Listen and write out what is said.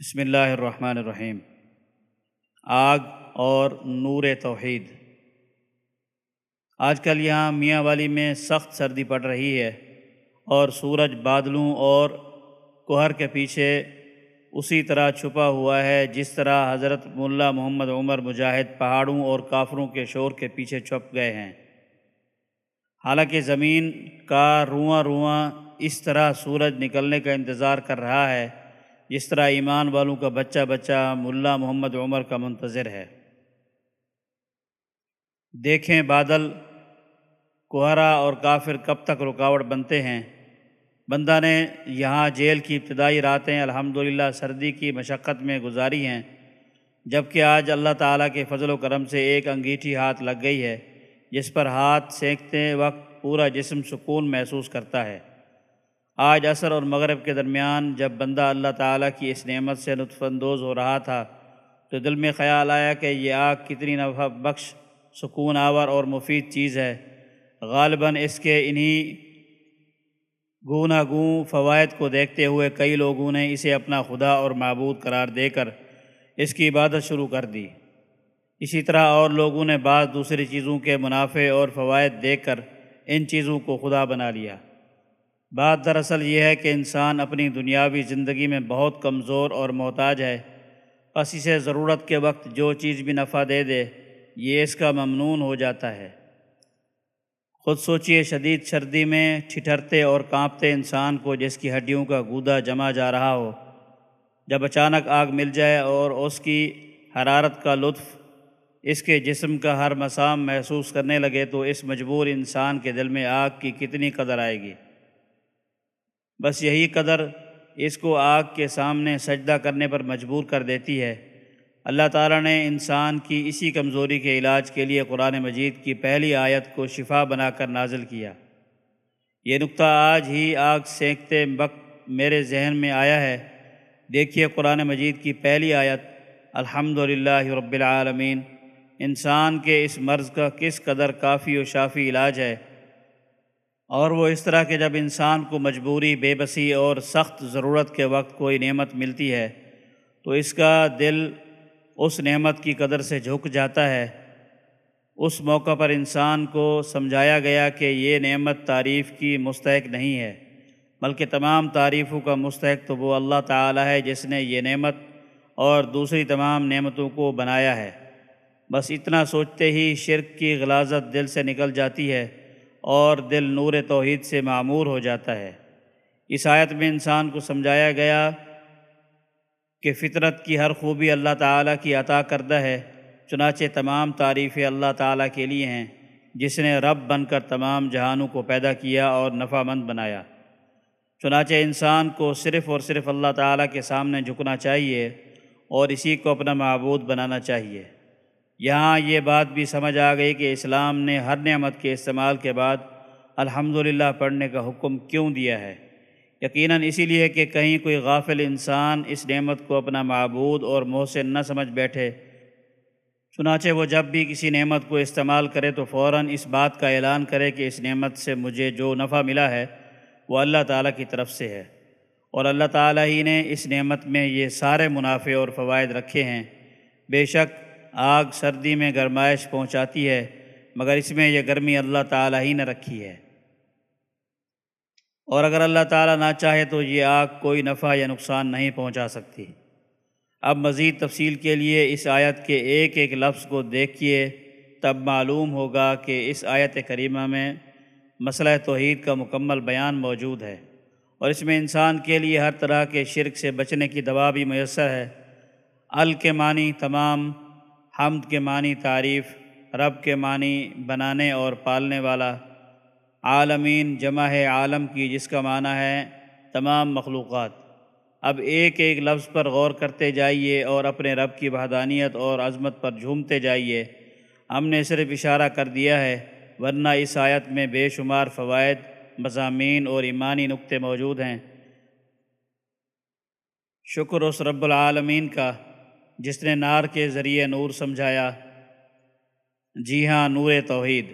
بسم اللہ الرحمن الرحیم۔ آگ اور نور توحید۔ آج کل یہاں میاں والی میں سخت سردی پڑ رہی ہے اور سورج بادلوں اور کوہر کے پیچھے اسی طرح چھپا ہوا ہے، جس طرح حضرت ملا محمد عمر مجاہد پہاڑوں اور کافروں کے شور کے پیچھے چھپ گئے ہیں۔ حالانکہ زمین کا رواں رواں اس طرح سورج نکلنے کا انتظار کر رہا ہے جس طرح ایمان والوں کا بچہ بچہ ملا محمد عمر کا منتظر ہے۔ دیکھیں بادل، کوہرا اور کافر کب تک رکاوٹ بنتے ہیں۔ بندہ نے یہاں جیل کی ابتدائی راتیں الحمدللہ سردی کی مشقت میں گزاری ہیں، جبکہ آج اللہ تعالیٰ کے فضل و کرم سے ایک انگیٹھی ہاتھ لگ گئی ہے، جس پر ہاتھ سینکتے وقت پورا جسم سکون محسوس کرتا ہے۔ آج عصر اور مغرب کے درمیان جب بندہ اللہ تعالیٰ کی اس نعمت سے لطف اندوز ہو رہا تھا، تو دل میں خیال آیا کہ یہ آگ کتنی نفع بخش سکون آور اور مفید چیز ہے۔ غالباً اس کے انہی گونا گوں فوائد کو دیکھتے ہوئے کئی لوگوں نے اسے اپنا خدا اور معبود قرار دے کر اس کی عبادت شروع کر دی۔ اسی طرح اور لوگوں نے بعض دوسری چیزوں کے منافع اور فوائد دیکھ کر ان چیزوں کو خدا بنا لیا۔ بات دراصل یہ ہے کہ انسان اپنی دنیاوی زندگی میں بہت کمزور اور محتاج ہے، بس اسے ضرورت کے وقت جو چیز بھی نفع دے دے، یہ اس کا ممنون ہو جاتا ہے۔ خود سوچئے شدید سردی میں ٹھٹھرتے اور کانپتے انسان کو جس کی ہڈیوں کا گودا جما جا رہا ہو۔ جب اچانک آگ مل جائے اور اس کی حرارت کا لطف اس کے جسم کا ہر مسام محسوس کرنے لگے تو اس مجبور انسان کے دل میں آگ کی کتنی قدر آئے گی۔ بس یہی قدر اس کو آگ کے سامنے سجدہ کرنے پر مجبور کر دیتی ہے۔ اللہ تعالیٰ نے انسان کی اسی کمزوری کے علاج کے لیے قرآن مجید کی پہلی آیت کو شفا بنا کر نازل کیا۔ یہ نقطہ آج ہی آگ سینکتے وقت میرے ذہن میں آیا ہے۔ دیکھیے قرآن مجید کی پہلی آیت۔ الحمد رب العالمین۔ انسان کے اس مرض کا کس قدر کافی و شافی علاج ہے۔ اور وہ اس طرح کہ جب انسان کو مجبوری، بے بسی اور سخت ضرورت کے وقت کوئی نعمت ملتی ہے، تو اس کا دل اس نعمت کی قدر سے جھک جاتا ہے۔ اس موقع پر انسان کو سمجھایا گیا کہ یہ نعمت تعریف کی مستحق نہیں ہے، بلکہ تمام تعریفوں کا مستحق تو وہ اللہ تعالی ہے جس نے یہ نعمت اور دوسری تمام نعمتوں کو بنایا ہے۔ بس اتنا سوچتے ہی شرک کی غلازت دل سے نکل جاتی ہے۔ اور دل نور توحید سے معمور ہو جاتا ہے۔ اس آیت میں انسان کو سمجھایا گیا کہ فطرت کی ہر خوبی اللہ تعالیٰ کی عطا کردہ ہے، چنانچہ تمام تعریفیں اللہ تعالیٰ کے لیے ہیں، جس نے رب بن کر تمام جہانوں کو پیدا کیا اور نفع مند بنایا۔ چنانچہ انسان کو صرف اور صرف اللہ تعالیٰ کے سامنے جھکنا چاہیے اور اسی کو اپنا معبود بنانا چاہیے۔ یہاں یہ بات بھی سمجھ آ گئی کہ اسلام نے ہر نعمت کے استعمال کے بعد الحمدللہ پڑھنے کا حکم کیوں دیا ہے؟ یقیناً اسی لیے کہ کہیں کوئی غافل انسان اس نعمت کو اپنا معبود اور محسن نہ سمجھ بیٹھے۔ چنانچہ وہ جب بھی کسی نعمت کو استعمال کرے تو فوراً اس بات کا اعلان کرے کہ اس نعمت سے مجھے جو نفع ملا ہے وہ اللہ تعالیٰ کی طرف سے ہے۔ اور اللہ تعالیٰ ہی نے اس نعمت میں یہ سارے منافع اور فوائد رکھے ہیں۔ بے شک آگ سردی میں گرمائش پہنچاتی ہے، مگر اس میں یہ گرمی اللہ تعالیٰ ہی نے رکھی ہے۔ اور اگر اللہ تعالیٰ نہ چاہے تو یہ آگ کوئی نفع یا نقصان نہیں پہنچا سکتی۔ اب مزید تفصیل کے لیے اس آیت کے ایک ایک لفظ کو دیکھیے، تب معلوم ہوگا کہ اس آیت کریمہ میں مسئلہ توحید کا مکمل بیان موجود ہے۔ اور اس میں انسان کے لیے ہر طرح کے شرک سے بچنے کی دوا بھی میسر ہے۔ ال کے معنی تمام حمد کے معنی تعریف، رب کے معنی بنانے اور پالنے والا عالمین جمع ہے عالم کی جس کا معنی ہے تمام مخلوقات۔ اب ایک ایک لفظ پر غور کرتے جائیے اور اپنے رب کی بہدانیت اور عظمت پر جھومتے جائیے۔ ہم نے صرف اشارہ کر دیا ہے، ورنہ اس آیت میں بے شمار فوائد، مضامین اور ایمانی نقطے موجود ہیں۔ شکر اس رب العالمین کا۔ جس نے نار کے ذریعے نور سمجھایا جی ہاں نور توحید۔